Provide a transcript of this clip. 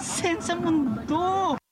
senza mundo.